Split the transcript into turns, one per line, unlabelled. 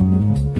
Thank you.